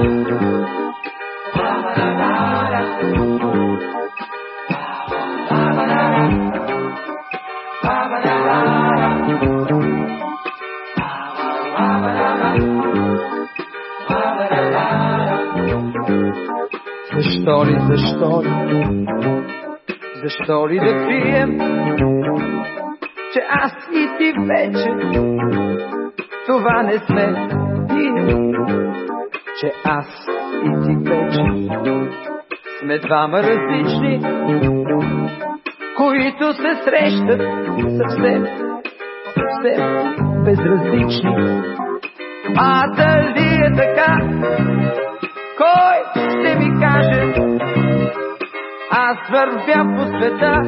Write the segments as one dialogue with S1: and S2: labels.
S1: Защо ли, защо ли, защо ли да крием, че аз и ти вече това не сме ние? Че аз и ти вече сме двама различни, които се срещат съвсем, съвсем безразлични. А дали е така, кой ще ми каже? Аз вървя по света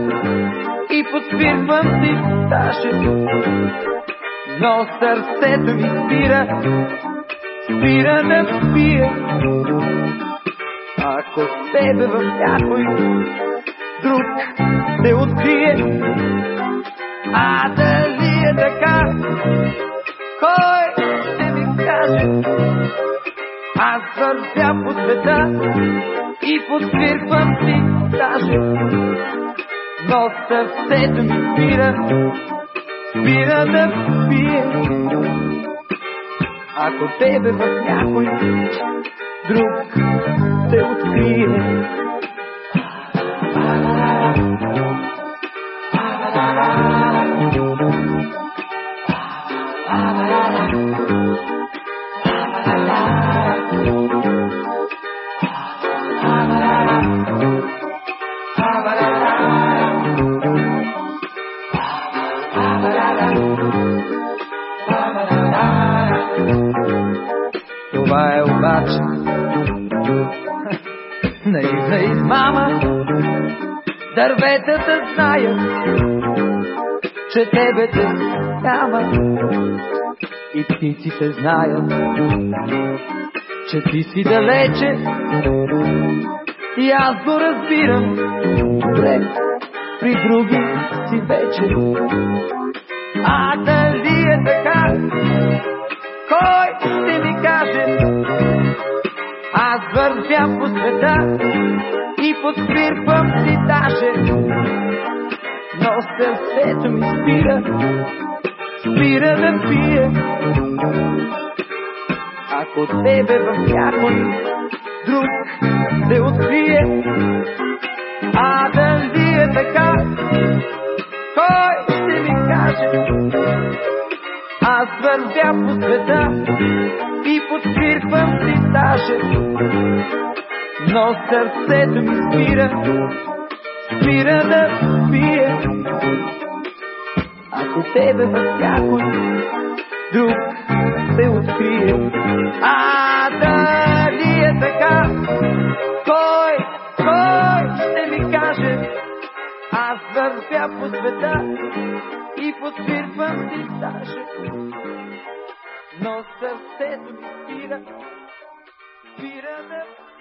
S1: и подсвирвам си даже. Но сърцето ми спира, спира да пие. Ако тебе в някой друг се открие, а дали е така, кой ще ми каже? Аз вървя по света и подсвирквам си даже. Но сърцето ми спира, спира да пие. Ако тебе в някой друг Това е обаче наивна измама. Дърветата знаят, че тебе те няма. И птиците знаят, че ти си далече. И аз го разбирам, добре, при други си вече. А дали е така, кой вървя по света и подсвирквам си даже. Но сърцето ми спира, спира да пие. Ако тебе в някой друг се открие, Аз вървя по света и подсвирквам си даже. Но сърцето ми спира, спира да пие. Ако тебе в някой друг се открие. А дали е така, кой, кой ще ми каже? Аз вървя по света и подсвирквам си даже. Но сърцето ми спира, спира да.